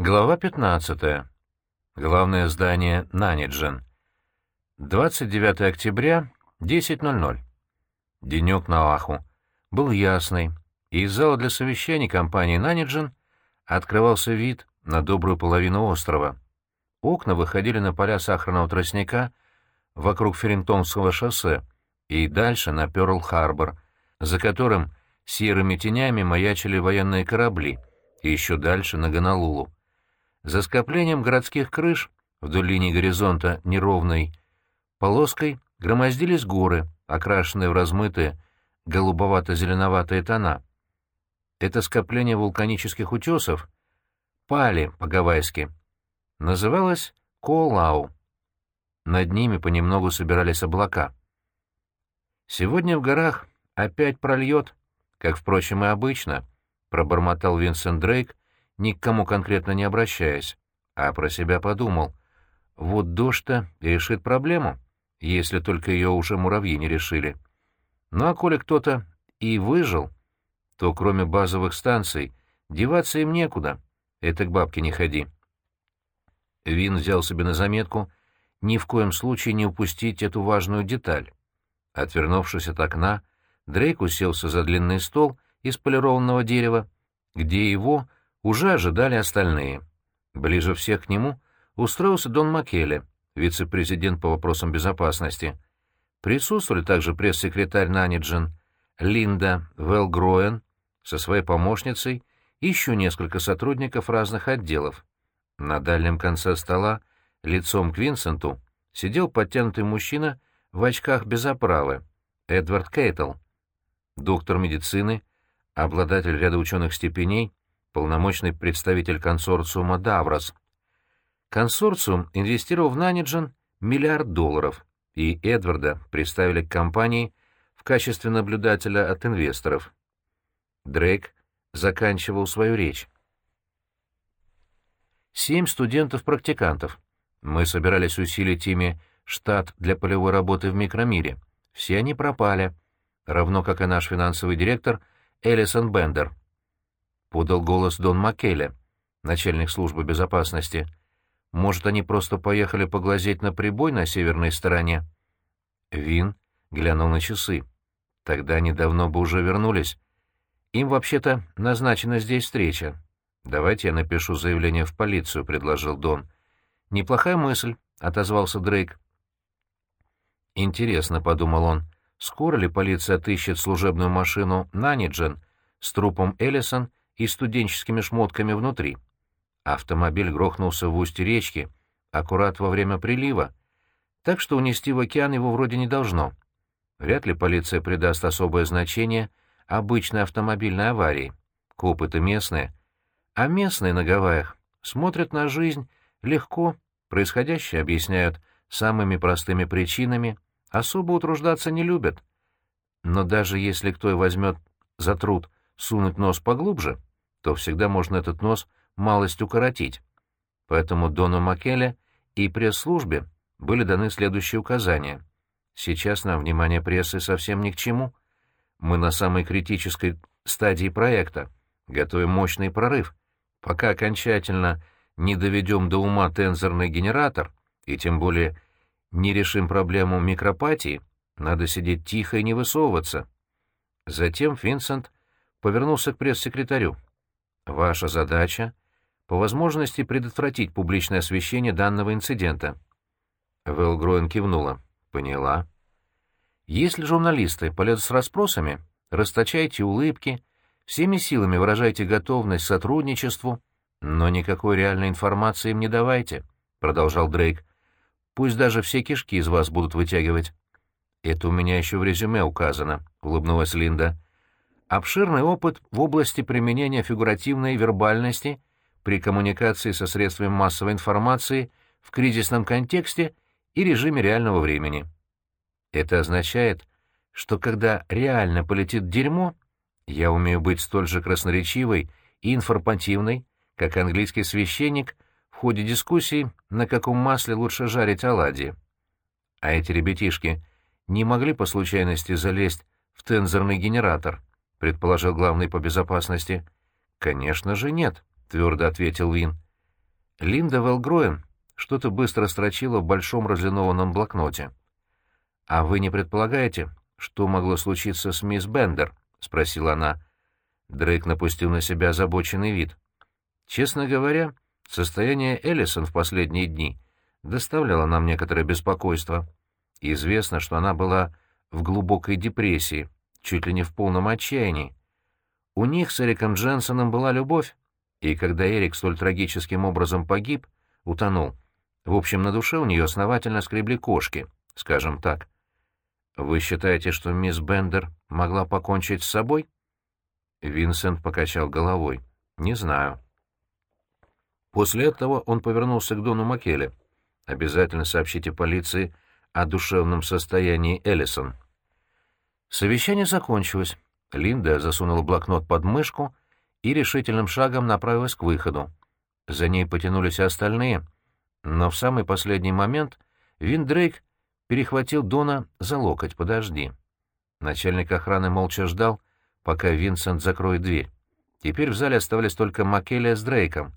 Глава 15. Главное здание Наниджен. 29 октября, 10.00. Денек на Аху. Был ясный, и из зала для совещаний компании Наниджен открывался вид на добрую половину острова. Окна выходили на поля сахарного тростника вокруг Ферентонского шоссе и дальше на Пёрл-Харбор, за которым серыми тенями маячили военные корабли, и еще дальше на Гонолулу. За скоплением городских крыш вдоль линии горизонта неровной полоской громоздились горы, окрашенные в размытые голубовато-зеленоватые тона. Это скопление вулканических утесов, пали по-гавайски, называлось Коолау. Над ними понемногу собирались облака. «Сегодня в горах опять прольет, как, впрочем, и обычно», — пробормотал Винсент Дрейк, ни к кому конкретно не обращаясь, а про себя подумал. Вот дождь-то решит проблему, если только ее уже муравьи не решили. Ну а коли кто-то и выжил, то кроме базовых станций деваться им некуда. Это к бабке не ходи. Вин взял себе на заметку ни в коем случае не упустить эту важную деталь. Отвернувшись от окна, Дрейк уселся за длинный стол из полированного дерева, где его уже ожидали остальные. Ближе всех к нему устроился Дон Маккеле, вице-президент по вопросам безопасности. Присутствовали также пресс-секретарь Наниджен, Линда Велгроен со своей помощницей и еще несколько сотрудников разных отделов. На дальнем конце стола, лицом к Винсенту, сидел подтянутый мужчина в очках без оправы, Эдвард Кейтл, доктор медицины, обладатель ряда ученых степеней, полномочный представитель консорциума «Даврос». Консорциум инвестировал в Наниджен миллиард долларов, и Эдварда представили к компании в качестве наблюдателя от инвесторов. Дрейк заканчивал свою речь. Семь студентов-практикантов. Мы собирались усилить ими штат для полевой работы в микромире. Все они пропали, равно как и наш финансовый директор Элисон Бендер. — подал голос Дон Маккеле, начальник службы безопасности. «Может, они просто поехали поглазеть на прибой на северной стороне?» Вин глянул на часы. «Тогда они давно бы уже вернулись. Им вообще-то назначена здесь встреча. Давайте я напишу заявление в полицию», — предложил Дон. «Неплохая мысль», — отозвался Дрейк. «Интересно», — подумал он, — «скоро ли полиция отыщет служебную машину Наниджен с трупом Эллисон и студенческими шмотками внутри. Автомобиль грохнулся в устье речки, аккурат во время прилива, так что унести в океан его вроде не должно. Вряд ли полиция придаст особое значение обычной автомобильной аварии. Копыты местные. А местные на Гавайях смотрят на жизнь легко, происходящее объясняют самыми простыми причинами, особо утруждаться не любят. Но даже если кто и возьмет за труд сунуть нос поглубже, то всегда можно этот нос малость укоротить. Поэтому Дону Макеле и пресс-службе были даны следующие указания. Сейчас нам внимание прессы совсем ни к чему. Мы на самой критической стадии проекта, готовим мощный прорыв. Пока окончательно не доведем до ума тензорный генератор, и тем более не решим проблему микропатии, надо сидеть тихо и не высовываться. Затем Финсент повернулся к пресс-секретарю. Ваша задача — по возможности предотвратить публичное освещение данного инцидента. Велгроен кивнула. Поняла. Если журналисты полезут с расспросами, расточайте улыбки, всеми силами выражайте готовность к сотрудничеству, но никакой реальной информации им не давайте, — продолжал Дрейк. Пусть даже все кишки из вас будут вытягивать. Это у меня еще в резюме указано, — улыбнулась Линда обширный опыт в области применения фигуративной вербальности при коммуникации со средствами массовой информации в кризисном контексте и режиме реального времени. Это означает, что когда реально полетит дерьмо, я умею быть столь же красноречивой и информативной, как английский священник в ходе дискуссий, на каком масле лучше жарить оладьи. А эти ребятишки не могли по случайности залезть в тензорный генератор —— предположил главный по безопасности. «Конечно же нет», — твердо ответил Вин. Линда Велгроен что-то быстро строчила в большом разлинованном блокноте. «А вы не предполагаете, что могло случиться с мисс Бендер?» — спросила она. Дрейк напустил на себя озабоченный вид. «Честно говоря, состояние Эллисон в последние дни доставляло нам некоторое беспокойство. Известно, что она была в глубокой депрессии, чуть ли не в полном отчаянии. У них с Эриком Дженсоном была любовь, и когда Эрик столь трагическим образом погиб, утонул. В общем, на душе у нее основательно скребли кошки, скажем так. «Вы считаете, что мисс Бендер могла покончить с собой?» Винсент покачал головой. «Не знаю». После этого он повернулся к Дону Макеле. «Обязательно сообщите полиции о душевном состоянии Эллисон». Совещание закончилось. Линда засунула блокнот под мышку и решительным шагом направилась к выходу. За ней потянулись остальные, но в самый последний момент Вин Дрейк перехватил Дона за локоть. «Подожди». Начальник охраны молча ждал, пока Винсент закроет дверь. Теперь в зале оставались только Макелия с Дрейком,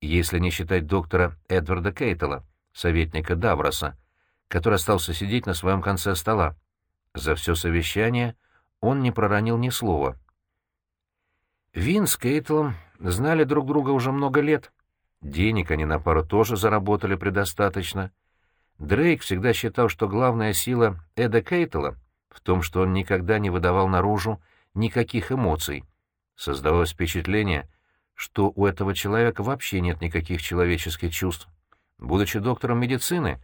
если не считать доктора Эдварда Кейтела, советника Давроса, который остался сидеть на своем конце стола. За все совещание он не проронил ни слова. Вин с Кейтлом знали друг друга уже много лет. Денег они на пару тоже заработали предостаточно. Дрейк всегда считал, что главная сила Эда Кейтла в том, что он никогда не выдавал наружу никаких эмоций. Создавалось впечатление, что у этого человека вообще нет никаких человеческих чувств. Будучи доктором медицины,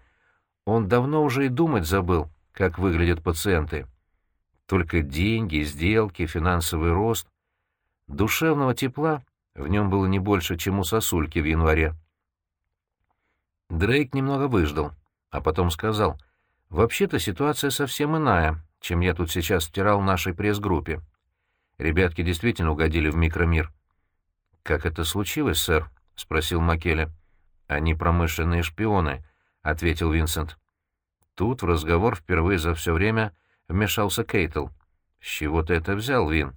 он давно уже и думать забыл, как выглядят пациенты. Только деньги, сделки, финансовый рост. Душевного тепла в нем было не больше, чем у сосульки в январе. Дрейк немного выждал, а потом сказал, «Вообще-то ситуация совсем иная, чем я тут сейчас втирал нашей пресс-группе. Ребятки действительно угодили в микромир». «Как это случилось, сэр?» — спросил Макеля. «Они промышленные шпионы», — ответил Винсент. Тут в разговор впервые за все время вмешался Кейтл. «С чего ты это взял, Вин?»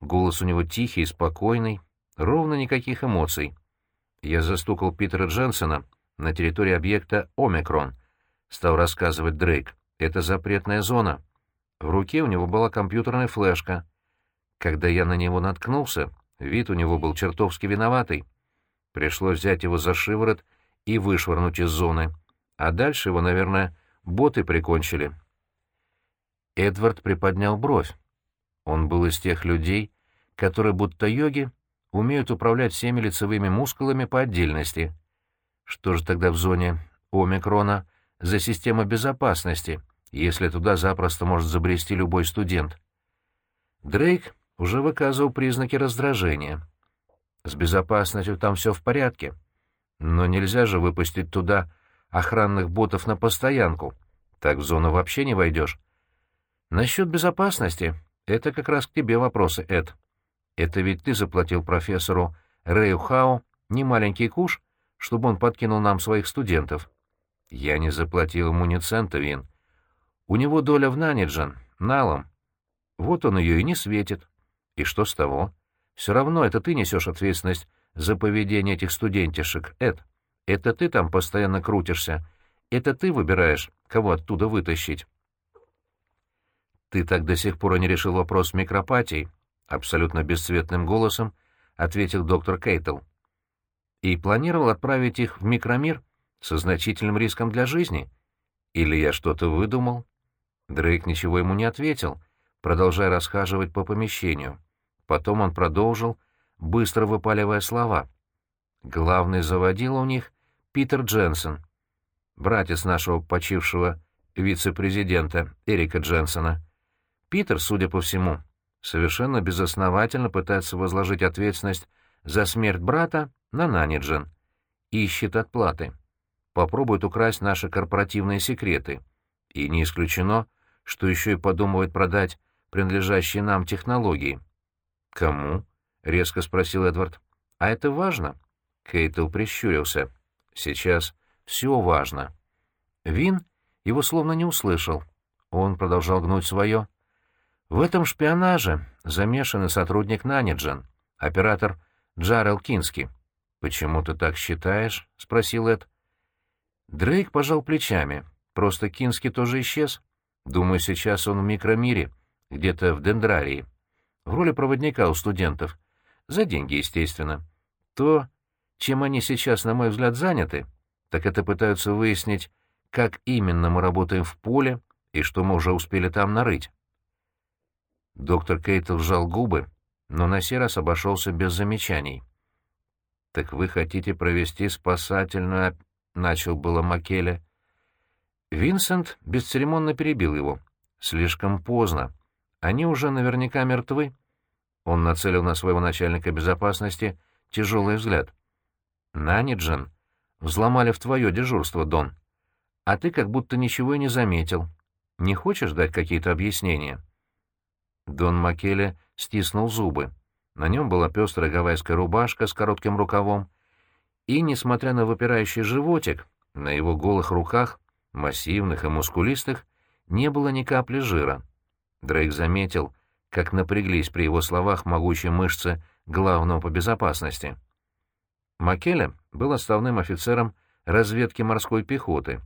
Голос у него тихий и спокойный, ровно никаких эмоций. Я застукал Питера Дженсона на территории объекта «Омикрон», — стал рассказывать Дрейк. «Это запретная зона. В руке у него была компьютерная флешка. Когда я на него наткнулся, вид у него был чертовски виноватый. Пришлось взять его за шиворот и вышвырнуть из зоны а дальше его, наверное, боты прикончили. Эдвард приподнял бровь. Он был из тех людей, которые, будто йоги, умеют управлять всеми лицевыми мускулами по отдельности. Что же тогда в зоне омикрона за система безопасности, если туда запросто может забрести любой студент? Дрейк уже выказывал признаки раздражения. С безопасностью там все в порядке. Но нельзя же выпустить туда охранных ботов на постоянку. Так в зону вообще не войдешь. Насчет безопасности — это как раз к тебе вопросы, Эд. Это ведь ты заплатил профессору Рэю Хау немаленький куш, чтобы он подкинул нам своих студентов. Я не заплатил ему ни цента, Вин. У него доля в Наниджан, налом. Вот он ее и не светит. И что с того? Все равно это ты несешь ответственность за поведение этих студентишек, Эд. Это ты там постоянно крутишься. Это ты выбираешь, кого оттуда вытащить. Ты так до сих пор и не решил вопрос с микропатией, абсолютно бесцветным голосом ответил доктор Кейтл. И планировал отправить их в микромир со значительным риском для жизни. Или я что-то выдумал? Дрейк ничего ему не ответил, продолжая расхаживать по помещению. Потом он продолжил, быстро выпаливая слова. Главный заводил у них Питер Дженсен, братец нашего почившего вице-президента Эрика Дженсона. Питер, судя по всему, совершенно безосновательно пытается возложить ответственность за смерть брата на Наниджен. Ищет отплаты. Попробует украсть наши корпоративные секреты. И не исключено, что еще и подумывает продать принадлежащие нам технологии. «Кому?» — резко спросил Эдвард. «А это важно?» Кейтл прищурился. Сейчас все важно. Вин его словно не услышал. Он продолжал гнуть свое. В этом шпионаже замешан и сотрудник Наниджен, оператор Джарел Кински. «Почему ты так считаешь?» — спросил Эд. Дрейк пожал плечами. Просто Кински тоже исчез. Думаю, сейчас он в микромире, где-то в Дендрарии. В роли проводника у студентов. За деньги, естественно. То, чем они сейчас, на мой взгляд, заняты, так это пытаются выяснить, как именно мы работаем в поле и что мы уже успели там нарыть. Доктор Кейтл сжал губы, но на сей раз обошелся без замечаний. «Так вы хотите провести спасательную...» — начал было Макеля. Винсент бесцеремонно перебил его. «Слишком поздно. Они уже наверняка мертвы». Он нацелил на своего начальника безопасности тяжелый взгляд. «Наниджен, взломали в твое дежурство, Дон. А ты как будто ничего и не заметил. Не хочешь дать какие-то объяснения?» Дон Макеле стиснул зубы. На нем была пестрая гавайская рубашка с коротким рукавом, и, несмотря на выпирающий животик, на его голых руках, массивных и мускулистых, не было ни капли жира. Дрейк заметил, как напряглись при его словах могучие мышцы главного по безопасности. Макеля был основным офицером разведки морской пехоты.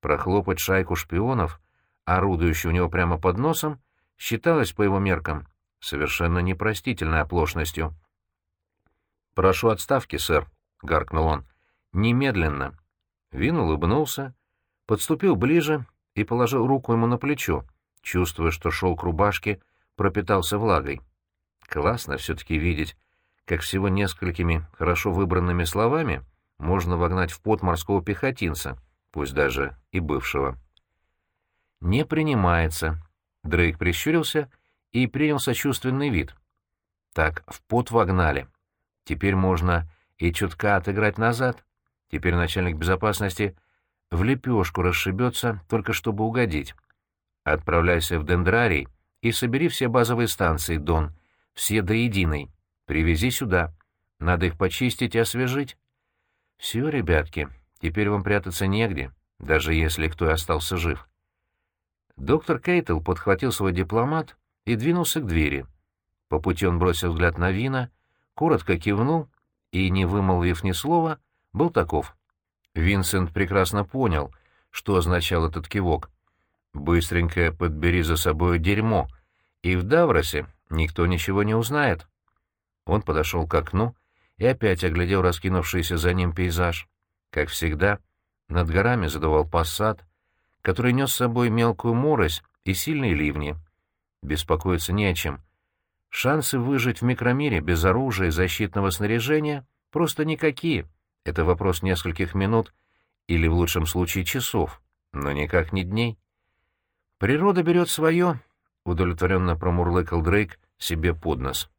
Прохлопать шайку шпионов, орудующую у него прямо под носом, считалось по его меркам совершенно непростительной оплошностью. «Прошу отставки, сэр», — гаркнул он. «Немедленно». Вин улыбнулся, подступил ближе и положил руку ему на плечо, чувствуя, что шелк рубашки пропитался влагой. Классно все-таки видеть, как всего несколькими хорошо выбранными словами можно вогнать в пот морского пехотинца, пусть даже и бывшего. «Не принимается», — Дрейк прищурился и принял сочувственный вид. «Так, в пот вогнали. Теперь можно и чутка отыграть назад. Теперь начальник безопасности в лепешку расшибется, только чтобы угодить. Отправляйся в Дендрарий и собери все базовые станции, Дон, все до единой. Привези сюда. Надо их почистить и освежить. Все, ребятки, теперь вам прятаться негде, даже если кто и остался жив. Доктор Кейтл подхватил свой дипломат и двинулся к двери. По пути он бросил взгляд на Вина, коротко кивнул и, не вымолвив ни слова, был таков. Винсент прекрасно понял, что означал этот кивок. «Быстренько подбери за собой дерьмо, и в Давросе никто ничего не узнает». Он подошел к окну и опять оглядел раскинувшийся за ним пейзаж. Как всегда, над горами задувал пассат, который нес с собой мелкую морось и сильные ливни. Беспокоиться не о чем. Шансы выжить в микромире без оружия и защитного снаряжения просто никакие. Это вопрос нескольких минут или, в лучшем случае, часов, но никак не дней. Природа берет свое, — удовлетворенно промурлыкал Дрейк себе под нос.